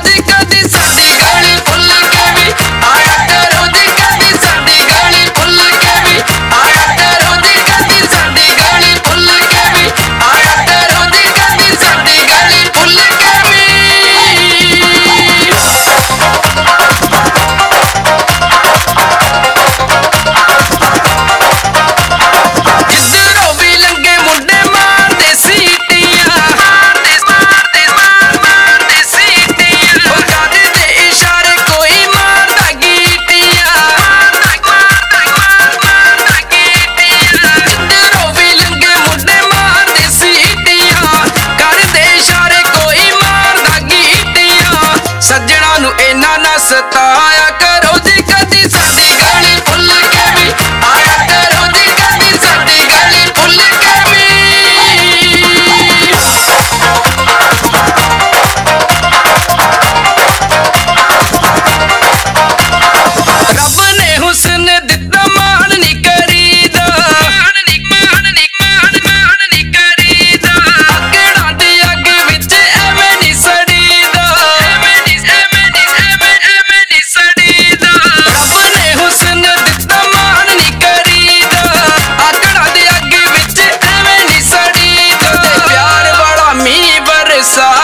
Pode cantar. सताया cabeça.